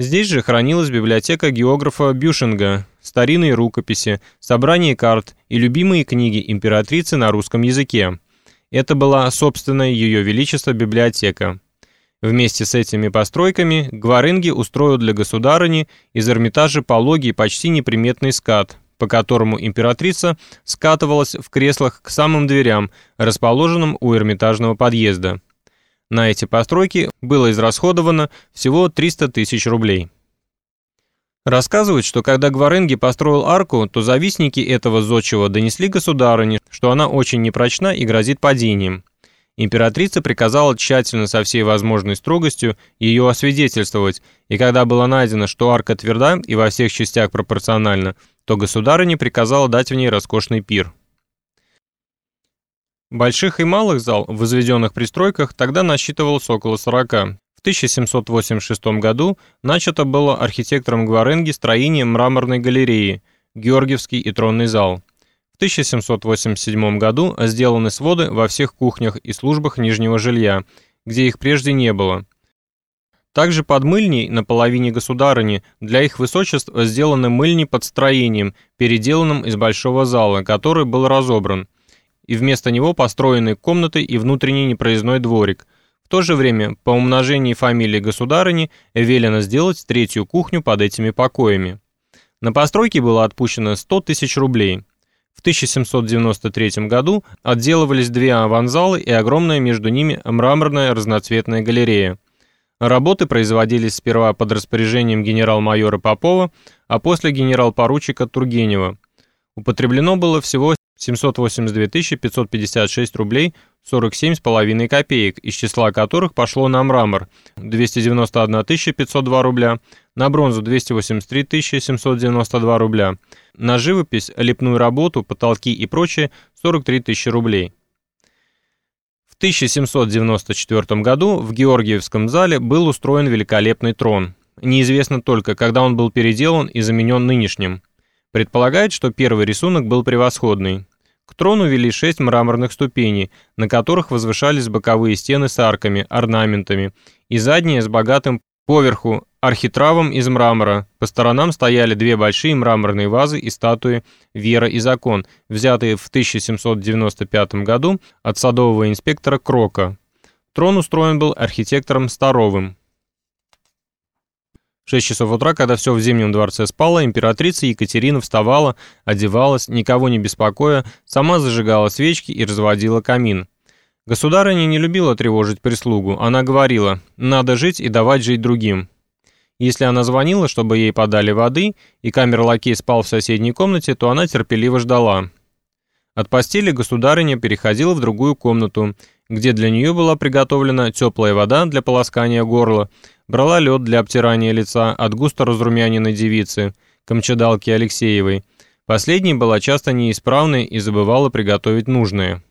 Здесь же хранилась библиотека географа Бюшинга, старинные рукописи, собрание карт и любимые книги императрицы на русском языке. Это была собственная Ее Величество библиотека. Вместе с этими постройками Гварынги устроил для государыни из Эрмитажа пологий почти неприметный скат, по которому императрица скатывалась в креслах к самым дверям, расположенным у Эрмитажного подъезда. На эти постройки было израсходовано всего 300 тысяч рублей. Рассказывают, что когда Гваренги построил арку, то завистники этого зодчего донесли государыне, что она очень непрочна и грозит падением. Императрица приказала тщательно со всей возможной строгостью ее освидетельствовать, и когда было найдено, что арка тверда и во всех частях пропорциональна, то государыня приказала дать в ней роскошный пир. Больших и малых зал, в возведенных пристройках, тогда насчитывалось около 40. В 1786 году начато было архитектором Гваренги строение мраморной галереи, Георгиевский и тронный зал. 1787 году сделаны своды во всех кухнях и службах нижнего жилья, где их прежде не было. Также под мыльней на половине государыни для их высочеств сделаны мыльни под строением, переделанным из большого зала, который был разобран, и вместо него построены комнаты и внутренний непроездной дворик. В то же время, по умножении фамилии государыни, велено сделать третью кухню под этими покоями. На постройке было отпущено 100 тысяч рублей. В 1793 году отделывались две аванзалы и огромная между ними мраморная разноцветная галерея. Работы производились сперва под распоряжением генерал-майора Попова, а после генерал-поручика Тургенева. Употреблено было всего 782 556 рублей 47,5 копеек, из числа которых пошло на мрамор 291 502 рубля, на бронзу 283 792 рубля, на живопись, лепную работу, потолки и прочее 43 тысячи рублей. В 1794 году в Георгиевском зале был устроен великолепный трон. Неизвестно только, когда он был переделан и заменен нынешним. Предполагает, что первый рисунок был превосходный. К трону вели шесть мраморных ступеней, на которых возвышались боковые стены с арками, орнаментами, и задние с богатым поверху архитравом из мрамора. По сторонам стояли две большие мраморные вазы и статуи «Вера и закон», взятые в 1795 году от садового инспектора Крока. Трон устроен был архитектором Старовым. 6 часов утра, когда все в Зимнем дворце спало, императрица Екатерина вставала, одевалась, никого не беспокоя, сама зажигала свечки и разводила камин. Государыня не любила тревожить прислугу, она говорила «надо жить и давать жить другим». Если она звонила, чтобы ей подали воды, и камер-лакей спал в соседней комнате, то она терпеливо ждала. От постели государыня переходила в другую комнату, где для нее была приготовлена теплая вода для полоскания горла, брала лед для обтирания лица от густо разрумяненной девицы, камчадалки Алексеевой. Последней была часто неисправной и забывала приготовить нужное.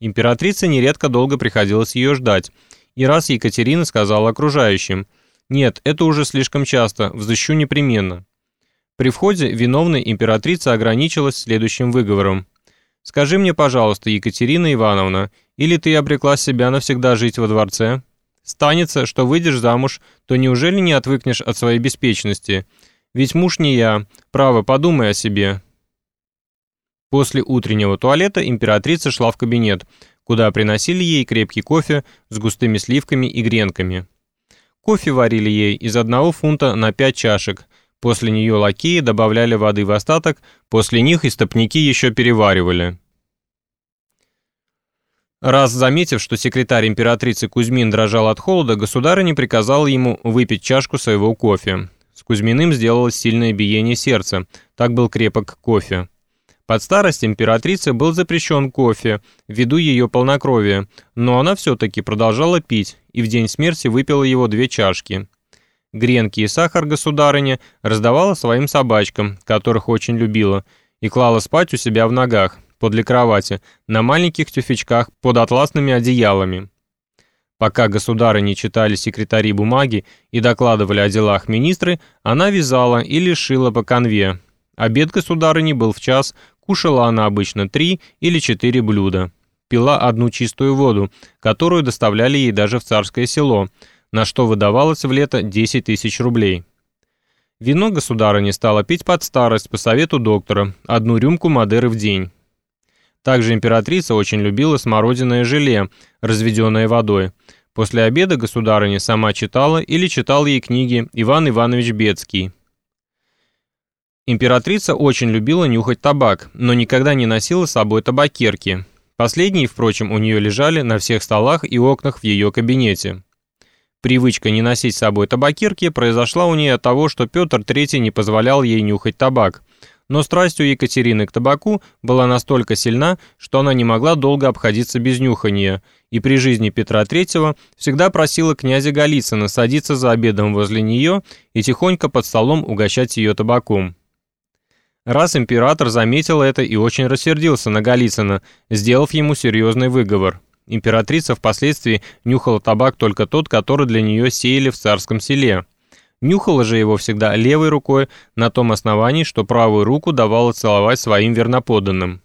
Императрице нередко долго приходилось ее ждать, и раз Екатерина сказала окружающим «Нет, это уже слишком часто, взыщу непременно». При входе виновной императрица ограничилась следующим выговором. «Скажи мне, пожалуйста, Екатерина Ивановна, или ты обрекла себя навсегда жить во дворце?» Станется, что выйдешь замуж, то неужели не отвыкнешь от своей беспечности? Ведь муж не я. Право, подумай о себе». После утреннего туалета императрица шла в кабинет, куда приносили ей крепкий кофе с густыми сливками и гренками. Кофе варили ей из одного фунта на пять чашек. После нее лакеи добавляли воды в остаток, после них истопники еще переваривали. Раз заметив, что секретарь императрицы Кузьмин дрожал от холода, государыня приказала ему выпить чашку своего кофе. С Кузьминым сделалось сильное биение сердца, так был крепок кофе. Под старость императрицы был запрещен кофе, ввиду ее полнокровия, но она все-таки продолжала пить и в день смерти выпила его две чашки. Гренки и сахар государыня раздавала своим собачкам, которых очень любила, и клала спать у себя в ногах, подле кровати, на маленьких тюфячках под атласными одеялами. Пока государы не читали секретари бумаги и докладывали о делах министры, она вязала или шила по конве. Обед государыни был в час, кушала она обычно три или четыре блюда. Пила одну чистую воду, которую доставляли ей даже в царское село, на что выдавалось в лето 10 тысяч рублей. Вино государыня стала пить под старость по совету доктора, одну рюмку Мадеры в день. Также императрица очень любила смородиное желе, разведенное водой. После обеда государыня сама читала или читал ей книги Иван Иванович Бецкий. Императрица очень любила нюхать табак, но никогда не носила с собой табакерки. Последние, впрочем, у нее лежали на всех столах и окнах в ее кабинете. Привычка не носить с собой табакерки произошла у нее от того, что Петр III не позволял ей нюхать табак. Но страсть у Екатерины к табаку была настолько сильна, что она не могла долго обходиться без нюхания, и при жизни Петра III всегда просила князя Голицына садиться за обедом возле нее и тихонько под столом угощать ее табаком. Раз император заметил это и очень рассердился на Голицына, сделав ему серьезный выговор. Императрица впоследствии нюхала табак только тот, который для нее сеяли в царском селе. Нюхала же его всегда левой рукой на том основании, что правую руку давала целовать своим верноподданным.